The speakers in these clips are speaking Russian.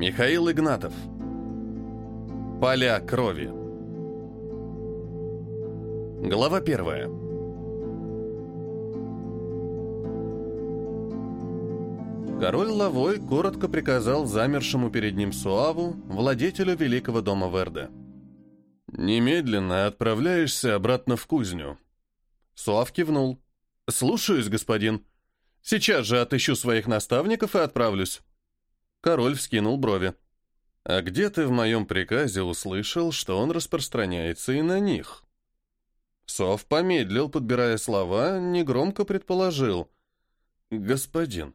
Михаил Игнатов. Поля крови. Глава первая. Король Лавой коротко приказал замершему перед ним Суаву, владетелю великого дома Верде. «Немедленно отправляешься обратно в кузню». Суав кивнул. «Слушаюсь, господин. Сейчас же отыщу своих наставников и отправлюсь». Король вскинул брови. «А где ты в моем приказе услышал, что он распространяется и на них?» Сов помедлил, подбирая слова, негромко предположил. «Господин,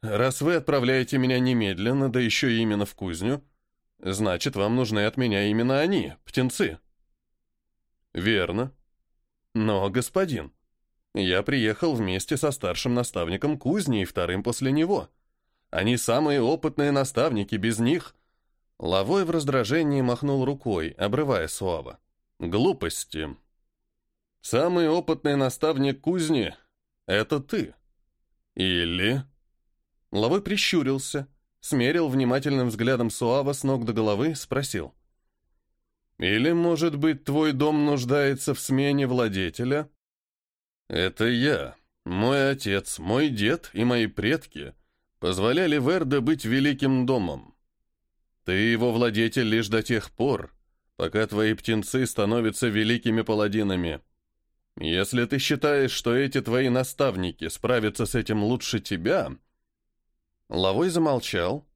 раз вы отправляете меня немедленно, да еще и именно в кузню, значит, вам нужны от меня именно они, птенцы». «Верно. Но, господин, я приехал вместе со старшим наставником кузни и вторым после него». Они самые опытные наставники, без них...» Лавой в раздражении махнул рукой, обрывая Суава. «Глупости. Самый опытный наставник кузни — это ты. Или...» Лавой прищурился, смерил внимательным взглядом Суава с ног до головы, спросил. «Или, может быть, твой дом нуждается в смене владетеля?» «Это я, мой отец, мой дед и мои предки — позволяли Верде быть великим домом. Ты его владетель лишь до тех пор, пока твои птенцы становятся великими паладинами. Если ты считаешь, что эти твои наставники справятся с этим лучше тебя...» Лавой замолчал.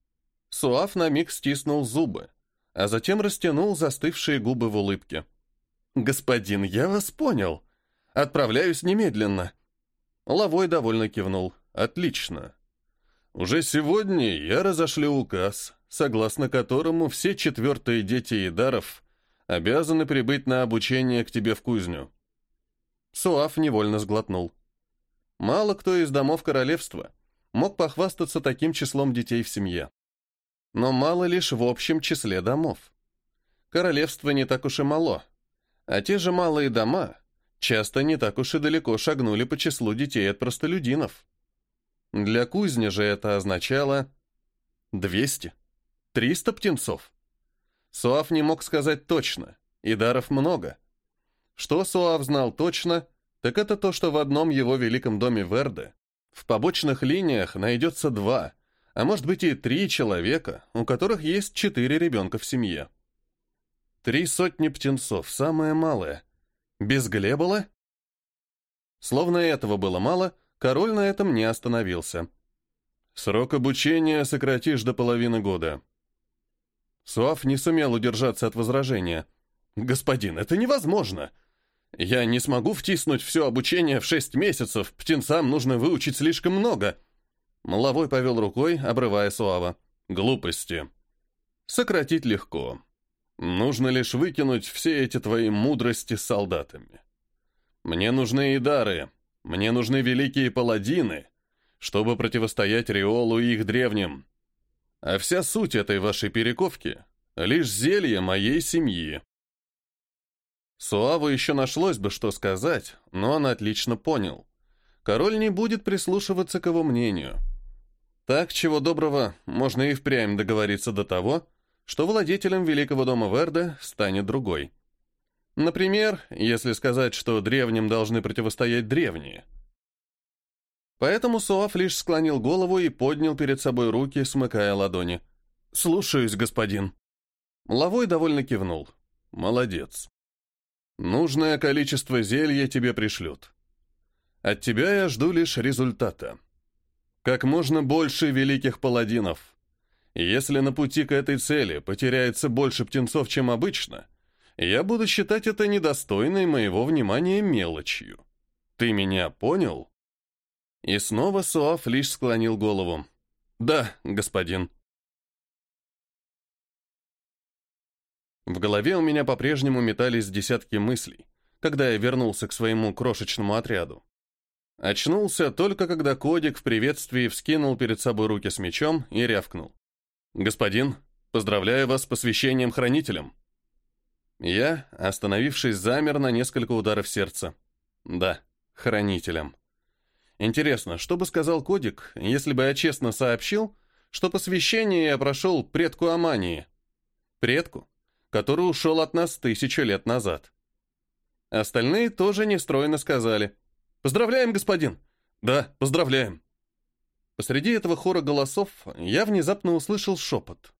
Суав на миг стиснул зубы, а затем растянул застывшие губы в улыбке. «Господин, я вас понял. Отправляюсь немедленно». Лавой довольно кивнул. «Отлично. Уже сегодня я разошлю указ, согласно которому все четвертые дети Идаров обязаны прибыть на обучение к тебе в кузню. Суав невольно сглотнул. Мало кто из домов королевства мог похвастаться таким числом детей в семье. Но мало лишь в общем числе домов. Королевство не так уж и мало, а те же малые дома часто не так уж и далеко шагнули по числу детей от простолюдинов. Для кузни же это означало 200, 300 птенцов. Суав не мог сказать точно, и даров много. Что Суав знал точно, так это то, что в одном его великом доме Верде в побочных линиях найдется два, а может быть и три человека, у которых есть четыре ребенка в семье. Три сотни птенцов, самое малое. Без Глебола? Словно этого было мало, Король на этом не остановился. «Срок обучения сократишь до половины года». Суав не сумел удержаться от возражения. «Господин, это невозможно! Я не смогу втиснуть все обучение в шесть месяцев, птенцам нужно выучить слишком много». Маловой повел рукой, обрывая Суава. «Глупости. Сократить легко. Нужно лишь выкинуть все эти твои мудрости с солдатами. Мне нужны и дары, мне нужны великие паладины, чтобы противостоять Риолу и их древним. А вся суть этой вашей перековки — лишь зелье моей семьи. Суаву еще нашлось бы, что сказать, но он отлично понял. Король не будет прислушиваться к его мнению. Так, чего доброго, можно и впрямь договориться до того, что владетелем Великого дома Верде станет другой. Например, если сказать, что древним должны противостоять древние. Поэтому Суав лишь склонил голову и поднял перед собой руки, смыкая ладони. «Слушаюсь, господин». Лавой довольно кивнул. «Молодец. Нужное количество зелья тебе пришлют. От тебя я жду лишь результата. Как можно больше великих паладинов. Если на пути к этой цели потеряется больше птенцов, чем обычно, я буду считать это недостойной моего внимания мелочью. Ты меня понял?» И снова Суав лишь склонил голову. «Да, господин». В голове у меня по-прежнему метались десятки мыслей, когда я вернулся к своему крошечному отряду. Очнулся только когда Кодик в приветствии вскинул перед собой руки с мечом и рявкнул. «Господин, поздравляю вас с посвящением хранителем!» Я, остановившись, замер на несколько ударов сердца. Да, хранителем. Интересно, что бы сказал Кодик, если бы я честно сообщил, что посвящение я прошел предку Амании. Предку, который ушел от нас тысячу лет назад. Остальные тоже нестройно сказали. «Поздравляем, господин!» «Да, поздравляем!» Посреди этого хора голосов я внезапно услышал шепот.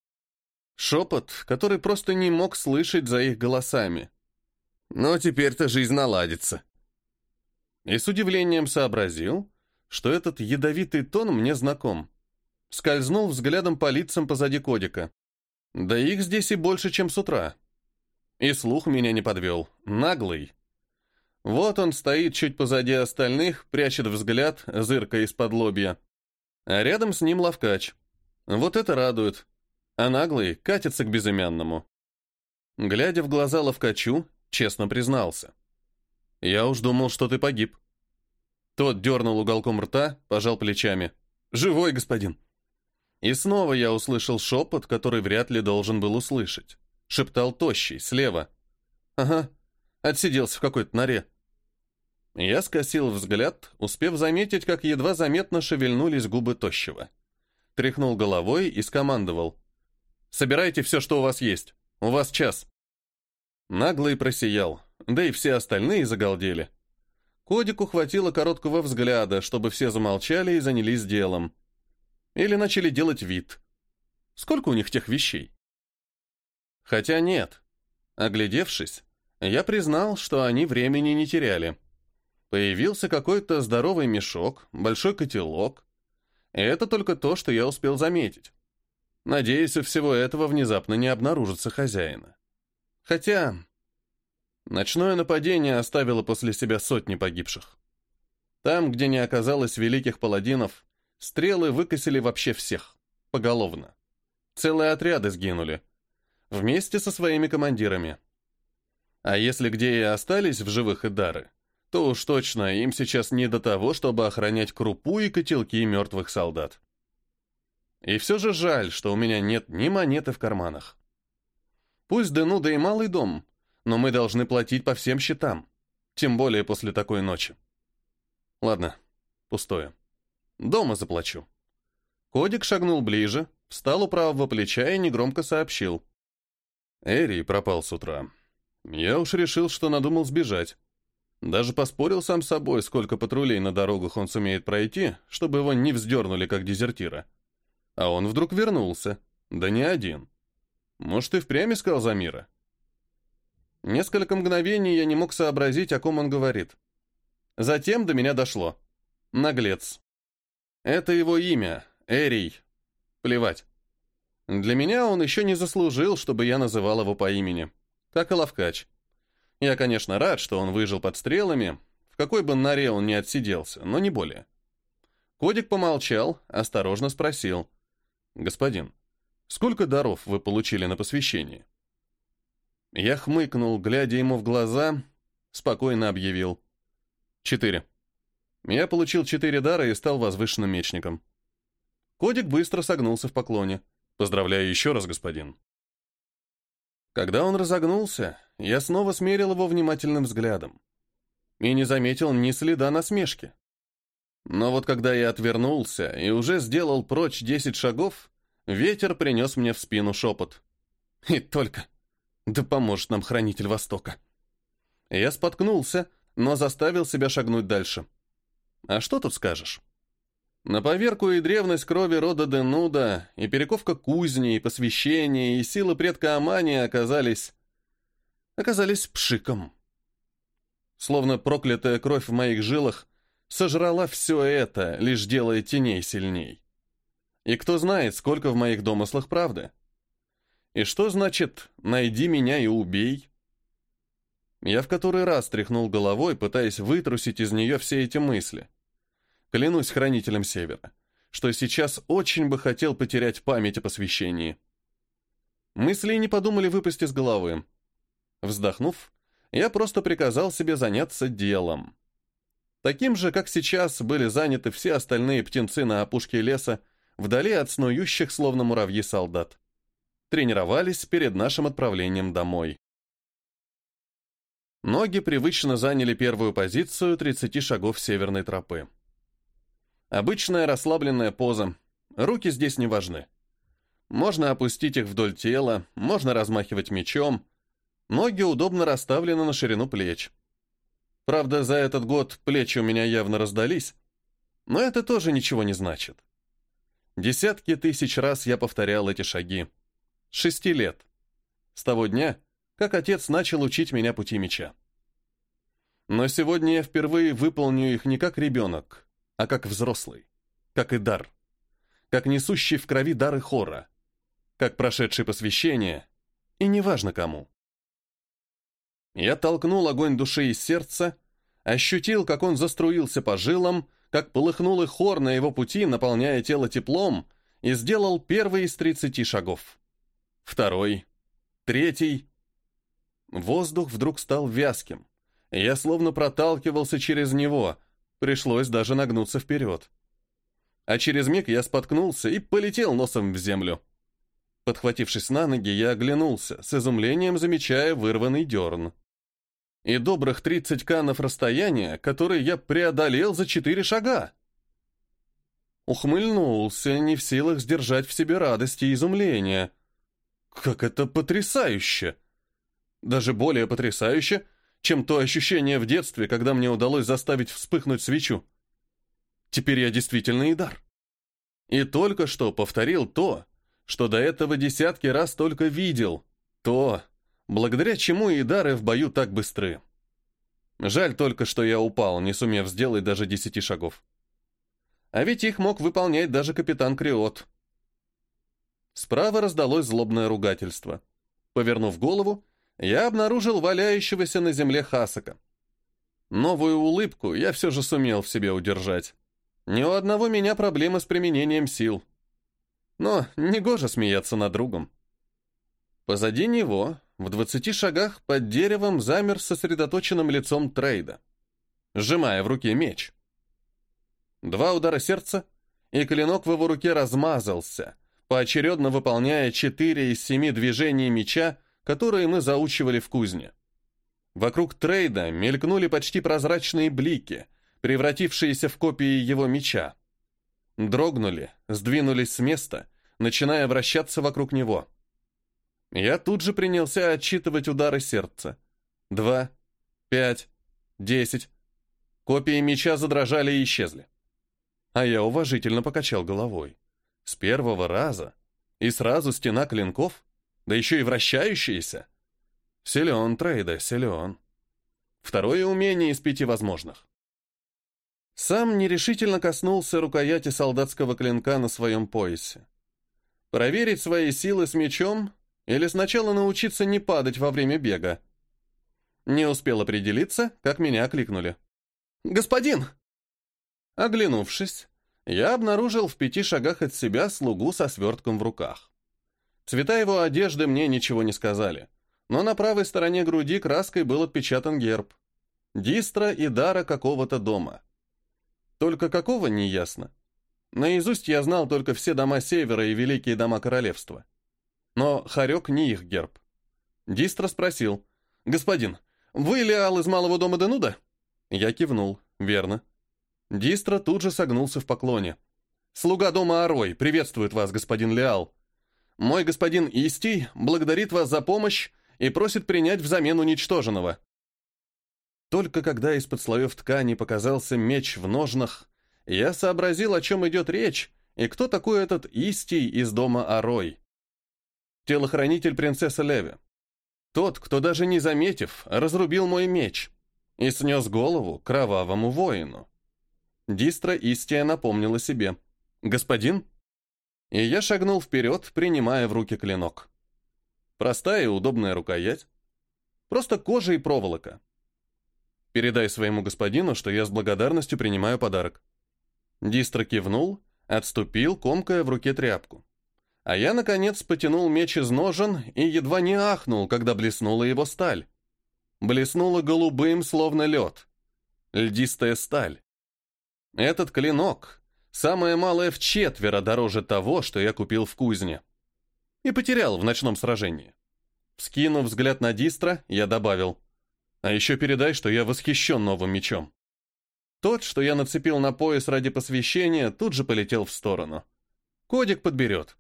Шепот, который просто не мог слышать за их голосами. Но теперь-то жизнь наладится. И с удивлением сообразил, что этот ядовитый тон мне знаком. Скользнул взглядом по лицам позади кодика. Да их здесь и больше, чем с утра. И слух меня не подвел. Наглый. Вот он стоит чуть позади остальных, прячет взгляд, зырка из-под лобья. А рядом с ним ловкач. Вот это радует. А наглый катится к безымянному. Глядя в глаза ловкачу, честно признался. «Я уж думал, что ты погиб». Тот дернул уголком рта, пожал плечами. «Живой, господин». И снова я услышал шепот, который вряд ли должен был услышать. Шептал тощий, слева. «Ага, отсиделся в какой-то норе». Я скосил взгляд, успев заметить, как едва заметно шевельнулись губы тощего. Тряхнул головой и скомандовал. «Собирайте все, что у вас есть. У вас час». Наглый просиял, да и все остальные загалдели. Кодику хватило короткого взгляда, чтобы все замолчали и занялись делом. Или начали делать вид. Сколько у них тех вещей? Хотя нет. Оглядевшись, я признал, что они времени не теряли. Появился какой-то здоровый мешок, большой котелок. И это только то, что я успел заметить. Надеюсь, у всего этого внезапно не обнаружится хозяина. Хотя... Ночное нападение оставило после себя сотни погибших. Там, где не оказалось великих паладинов, стрелы выкосили вообще всех, поголовно. Целые отряды сгинули. Вместе со своими командирами. А если где и остались в живых и дары, то уж точно им сейчас не до того, чтобы охранять крупу и котелки мертвых солдат. И все же жаль, что у меня нет ни монеты в карманах. Пусть Денуда и малый дом, но мы должны платить по всем счетам, тем более после такой ночи. Ладно, пустое. Дома заплачу. Кодик шагнул ближе, встал у правого плеча и негромко сообщил. Эри пропал с утра. Я уж решил, что надумал сбежать. Даже поспорил сам с собой, сколько патрулей на дорогах он сумеет пройти, чтобы его не вздернули как дезертира. А он вдруг вернулся. Да не один. Может, и впрямь искал Замира? Несколько мгновений я не мог сообразить, о ком он говорит. Затем до меня дошло. Наглец. Это его имя. Эрий. Плевать. Для меня он еще не заслужил, чтобы я называл его по имени. Как и Лавкач. Я, конечно, рад, что он выжил под стрелами, в какой бы норе он ни отсиделся, но не более. Кодик помолчал, осторожно спросил. «Господин, сколько даров вы получили на посвящение?» Я хмыкнул, глядя ему в глаза, спокойно объявил. «Четыре. Я получил четыре дара и стал возвышенным мечником». Кодик быстро согнулся в поклоне. «Поздравляю еще раз, господин». Когда он разогнулся, я снова смерил его внимательным взглядом и не заметил ни следа насмешки. Но вот когда я отвернулся и уже сделал прочь десять шагов, ветер принес мне в спину шепот. И только. Да поможет нам хранитель Востока. Я споткнулся, но заставил себя шагнуть дальше. А что тут скажешь? На поверку и древность крови рода Денуда, и перековка кузни, и посвящение, и силы предка Амани оказались... оказались пшиком. Словно проклятая кровь в моих жилах сожрала все это, лишь делая теней сильней. И кто знает, сколько в моих домыслах правды. И что значит «найди меня и убей»? Я в который раз тряхнул головой, пытаясь вытрусить из нее все эти мысли клянусь хранителем Севера, что сейчас очень бы хотел потерять память о посвящении. Мысли не подумали выпасть из головы. Вздохнув, я просто приказал себе заняться делом. Таким же, как сейчас, были заняты все остальные птенцы на опушке леса, вдали от снующих, словно муравьи, солдат. Тренировались перед нашим отправлением домой. Ноги привычно заняли первую позицию 30 шагов северной тропы. Обычная расслабленная поза. руки здесь не важны. Можно опустить их вдоль тела, можно размахивать мечом. Ноги удобно расставлены на ширину плеч. Правда, за этот год плечи у меня явно раздались, но это тоже ничего не значит. Десятки тысяч раз я повторял эти шаги. Шести лет. С того дня, как отец начал учить меня пути меча. Но сегодня я впервые выполню их не как ребенок, а как взрослый, как и дар, как несущий в крови дары хора, как прошедший посвящение, и неважно кому. Я толкнул огонь души и сердца, ощутил, как он заструился по жилам, как полыхнул и хор на его пути, наполняя тело теплом, и сделал первый из тридцати шагов. Второй, третий. Воздух вдруг стал вязким. Я словно проталкивался через него, пришлось даже нагнуться вперед. А через миг я споткнулся и полетел носом в землю. Подхватившись на ноги, я оглянулся, с изумлением замечая вырванный дерн. И добрых 30 канов расстояния, которые я преодолел за четыре шага. Ухмыльнулся, не в силах сдержать в себе радости и изумления. Как это потрясающе! Даже более потрясающе — чем то ощущение в детстве, когда мне удалось заставить вспыхнуть свечу. Теперь я действительно Идар. И только что повторил то, что до этого десятки раз только видел, то, благодаря чему Идары в бою так быстры. Жаль только, что я упал, не сумев сделать даже десяти шагов. А ведь их мог выполнять даже капитан Криот. Справа раздалось злобное ругательство. Повернув голову, я обнаружил валяющегося на земле Хасака. Новую улыбку я все же сумел в себе удержать. Ни у одного меня проблемы с применением сил. Но негоже смеяться над другом. Позади него, в двадцати шагах под деревом, замер сосредоточенным лицом Трейда, сжимая в руке меч. Два удара сердца, и клинок в его руке размазался, поочередно выполняя четыре из семи движений меча, которые мы заучивали в кузне. Вокруг трейда мелькнули почти прозрачные блики, превратившиеся в копии его меча. Дрогнули, сдвинулись с места, начиная вращаться вокруг него. Я тут же принялся отсчитывать удары сердца. Два, пять, десять. Копии меча задрожали и исчезли. А я уважительно покачал головой. С первого раза. И сразу стена клинков. Да еще и вращающиеся. Силен трейда, силен. Второе умение из пяти возможных. Сам нерешительно коснулся рукояти солдатского клинка на своем поясе. Проверить свои силы с мечом или сначала научиться не падать во время бега? Не успел определиться, как меня окликнули. «Господин!» Оглянувшись, я обнаружил в пяти шагах от себя слугу со свертком в руках. Цвета его одежды мне ничего не сказали, но на правой стороне груди краской был отпечатан герб. Дистра и дара какого-то дома. Только какого, не ясно. Наизусть я знал только все дома Севера и великие дома королевства. Но Харек не их герб. Дистра спросил, «Господин, вы Леал из малого дома Денуда?» Я кивнул, верно. Дистра тут же согнулся в поклоне. «Слуга дома Арой приветствует вас, господин Леал. Мой господин Истий благодарит вас за помощь и просит принять взамен уничтоженного. Только когда из-под слоев ткани показался меч в ножнах, я сообразил, о чем идет речь, и кто такой этот Истий из дома Арой. Телохранитель принцессы Леви. Тот, кто даже не заметив, разрубил мой меч и снес голову кровавому воину. Дистра Истия напомнила себе. «Господин?» и я шагнул вперед, принимая в руки клинок. Простая и удобная рукоять. Просто кожа и проволока. Передай своему господину, что я с благодарностью принимаю подарок. Дистро кивнул, отступил, комкая в руке тряпку. А я, наконец, потянул меч из ножен и едва не ахнул, когда блеснула его сталь. Блеснула голубым, словно лед. Льдистая сталь. Этот клинок, Самое малое в четверо дороже того, что я купил в кузне. И потерял в ночном сражении. Скинув взгляд на Дистра, я добавил. А еще передай, что я восхищен новым мечом. Тот, что я нацепил на пояс ради посвящения, тут же полетел в сторону. Кодик подберет.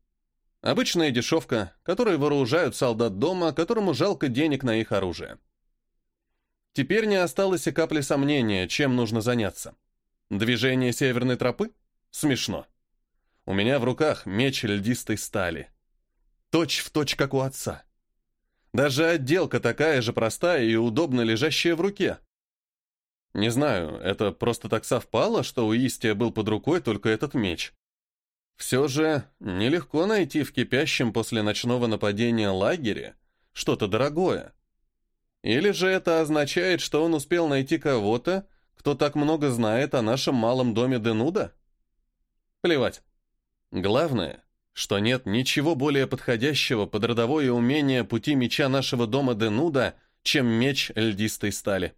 Обычная дешевка, которой вооружают солдат дома, которому жалко денег на их оружие. Теперь не осталось и капли сомнения, чем нужно заняться. Движение северной тропы? Смешно. У меня в руках меч льдистой стали. Точь в точь, как у отца. Даже отделка такая же простая и удобно лежащая в руке. Не знаю, это просто так совпало, что у Истия был под рукой только этот меч. Все же нелегко найти в кипящем после ночного нападения лагере что-то дорогое. Или же это означает, что он успел найти кого-то, кто так много знает о нашем малом доме Денуда? Плевать. Главное, что нет ничего более подходящего под родовое умение пути меча нашего дома Денуда, чем меч льдистой стали.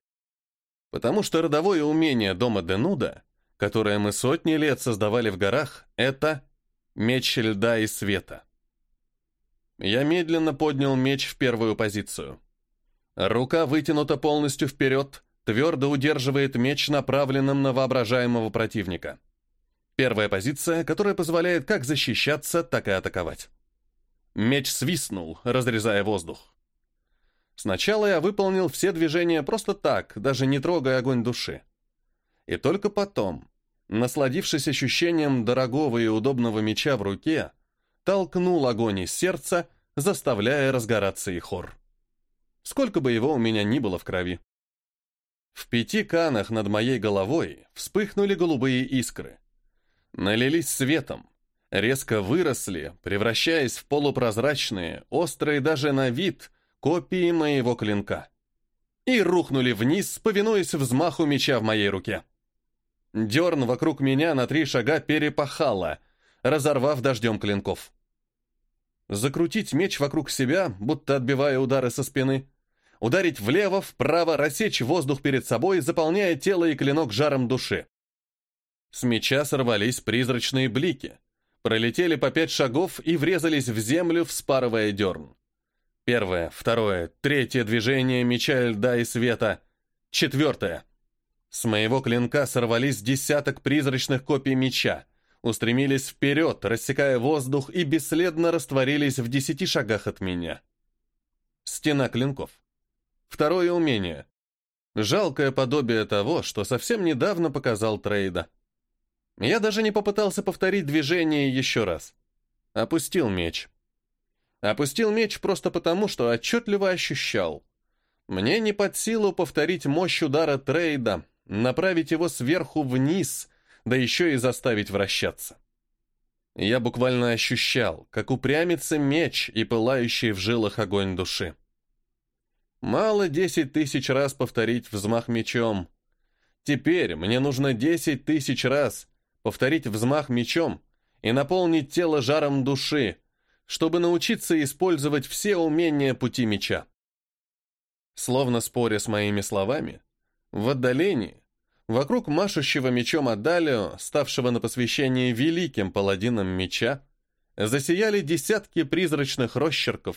Потому что родовое умение дома Денуда, которое мы сотни лет создавали в горах, это меч льда и света. Я медленно поднял меч в первую позицию. Рука вытянута полностью вперед, твердо удерживает меч, направленным на воображаемого противника. Первая позиция, которая позволяет как защищаться, так и атаковать. Меч свистнул, разрезая воздух. Сначала я выполнил все движения просто так, даже не трогая огонь души. И только потом, насладившись ощущением дорогого и удобного меча в руке, толкнул огонь из сердца, заставляя разгораться и хор. Сколько бы его у меня ни было в крови. В пяти канах над моей головой вспыхнули голубые искры. Налились светом, резко выросли, превращаясь в полупрозрачные, острые даже на вид, копии моего клинка. И рухнули вниз, повинуясь взмаху меча в моей руке. Дерн вокруг меня на три шага перепахало, разорвав дождем клинков. Закрутить меч вокруг себя, будто отбивая удары со спины. Ударить влево, вправо, рассечь воздух перед собой, заполняя тело и клинок жаром души. С меча сорвались призрачные блики. Пролетели по пять шагов и врезались в землю, вспарывая дерн. Первое, второе, третье движение меча льда и света. Четвертое. С моего клинка сорвались десяток призрачных копий меча, устремились вперед, рассекая воздух и бесследно растворились в десяти шагах от меня. Стена клинков. Второе умение. Жалкое подобие того, что совсем недавно показал Трейда. Я даже не попытался повторить движение еще раз. Опустил меч. Опустил меч просто потому, что отчетливо ощущал. Мне не под силу повторить мощь удара Трейда, направить его сверху вниз, да еще и заставить вращаться. Я буквально ощущал, как упрямится меч и пылающий в жилах огонь души. Мало десять тысяч раз повторить взмах мечом. Теперь мне нужно десять тысяч раз повторить взмах мечом и наполнить тело жаром души, чтобы научиться использовать все умения пути меча. Словно споря с моими словами, в отдалении, вокруг машущего мечом Адалио, ставшего на посвящение великим паладином меча, засияли десятки призрачных росчерков,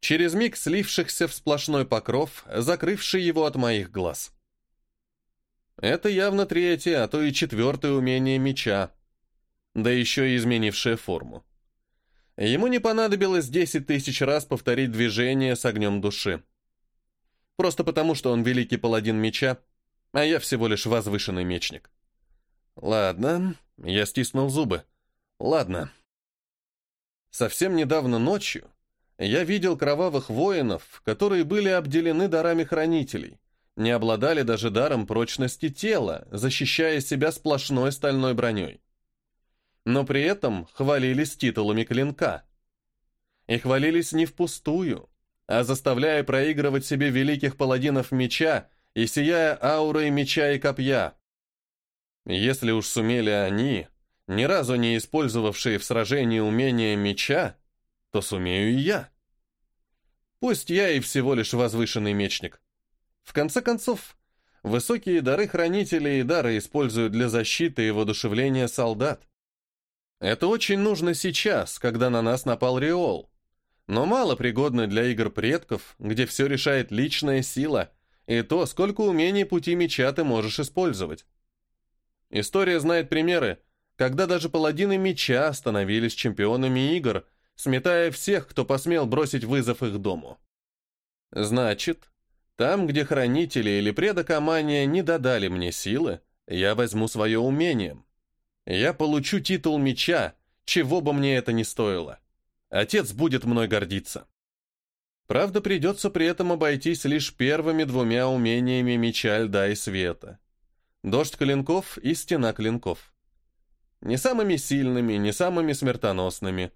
через миг слившихся в сплошной покров, закрывший его от моих глаз. Это явно третье, а то и четвертое умение меча, да еще и изменившее форму. Ему не понадобилось десять тысяч раз повторить движение с огнем души. Просто потому, что он великий паладин меча, а я всего лишь возвышенный мечник. Ладно, я стиснул зубы. Ладно. Совсем недавно ночью я видел кровавых воинов, которые были обделены дарами хранителей, не обладали даже даром прочности тела, защищая себя сплошной стальной броней. Но при этом хвалились титулами клинка. И хвалились не впустую а заставляя проигрывать себе великих паладинов меча и сияя аурой меча и копья. Если уж сумели они, ни разу не использовавшие в сражении умения меча, то сумею и я. Пусть я и всего лишь возвышенный мечник. В конце концов, высокие дары хранителей и дары используют для защиты и воодушевления солдат. Это очень нужно сейчас, когда на нас напал Риол но мало пригодны для игр предков, где все решает личная сила и то, сколько умений пути меча ты можешь использовать. История знает примеры, когда даже паладины меча становились чемпионами игр, сметая всех, кто посмел бросить вызов их дому. Значит, там, где хранители или предокомания не додали мне силы, я возьму свое умением. Я получу титул меча, чего бы мне это ни стоило. Отец будет мной гордиться. Правда, придется при этом обойтись лишь первыми двумя умениями меча льда и света. Дождь клинков и стена клинков. Не самыми сильными, не самыми смертоносными.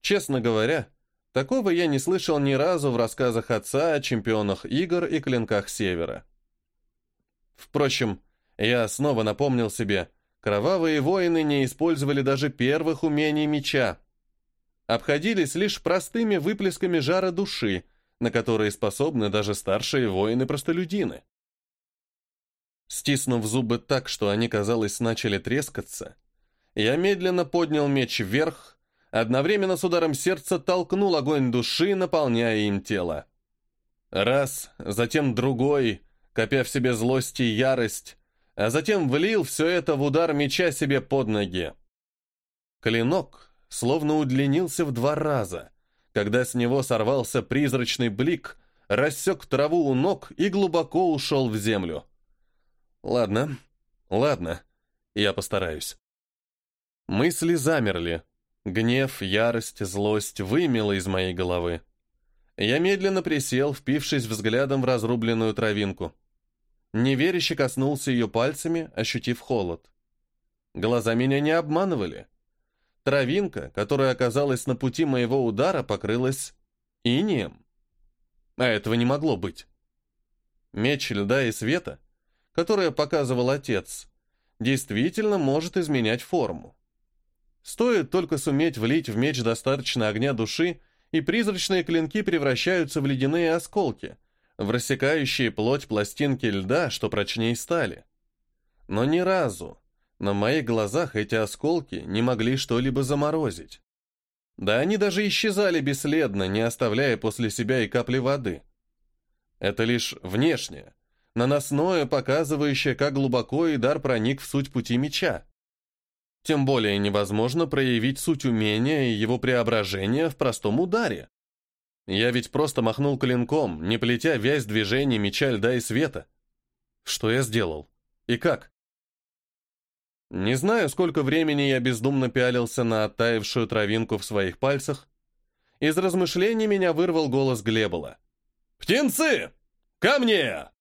Честно говоря, такого я не слышал ни разу в рассказах отца о чемпионах игр и клинках Севера. Впрочем, я снова напомнил себе, кровавые воины не использовали даже первых умений меча. Обходились лишь простыми выплесками жара души, на которые способны даже старшие воины-простолюдины. Стиснув зубы так, что они, казалось, начали трескаться, я медленно поднял меч вверх, одновременно с ударом сердца толкнул огонь души, наполняя им тело. Раз, затем другой, копя в себе злость и ярость, а затем влил все это в удар меча себе под ноги. Клинок словно удлинился в два раза, когда с него сорвался призрачный блик, рассек траву у ног и глубоко ушел в землю. Ладно, ладно, я постараюсь. Мысли замерли. Гнев, ярость, злость вымело из моей головы. Я медленно присел, впившись взглядом в разрубленную травинку. Неверяще коснулся ее пальцами, ощутив холод. Глаза меня не обманывали. Травинка, которая оказалась на пути моего удара, покрылась инием. А этого не могло быть. Меч льда и света, которое показывал отец, действительно может изменять форму. Стоит только суметь влить в меч достаточно огня души, и призрачные клинки превращаются в ледяные осколки, в рассекающие плоть пластинки льда, что прочнее стали. Но ни разу, на моих глазах эти осколки не могли что-либо заморозить. Да они даже исчезали бесследно, не оставляя после себя и капли воды. Это лишь внешнее, наносное, показывающее, как глубоко и дар проник в суть пути меча. Тем более невозможно проявить суть умения и его преображения в простом ударе. Я ведь просто махнул клинком, не плетя вязь движений меча льда и света. Что я сделал? И как? Не знаю, сколько времени я бездумно пялился на оттаившую травинку в своих пальцах. Из размышлений меня вырвал голос Глебола. «Птенцы! Ко мне!»